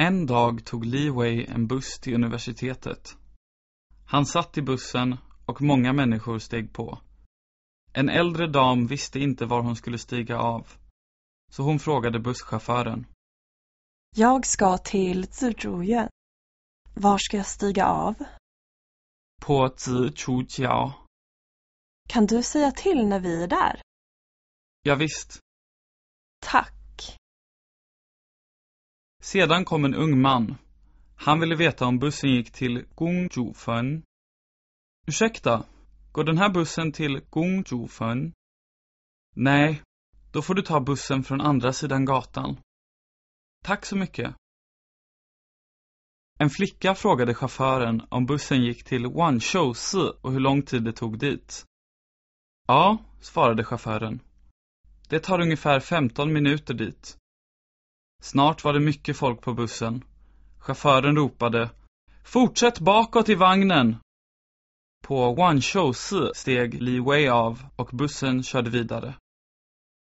En dag tog Li Wei en buss till universitetet. Han satt i bussen och många människor steg på. En äldre dam visste inte var hon skulle stiga av. Så hon frågade busschauffören. Jag ska till Zizhuyan. Var ska jag stiga av? På Zichujiao. Kan du säga till när vi är där? Ja, visst. Tack. Sedan kom en ung man. Han ville veta om bussen gick till Gongjufen. Ursäkta, går den här bussen till Gongjufen? Nej, då får du ta bussen från andra sidan gatan. Tack så mycket. En flicka frågade chauffören om bussen gick till Wanshousi och hur lång tid det tog dit. Ja, svarade chauffören. Det tar ungefär 15 minuter dit. Snart var det mycket folk på bussen. Chauffören ropade Fortsätt bakåt i vagnen! På Wanshousi steg Li Wei av och bussen körde vidare.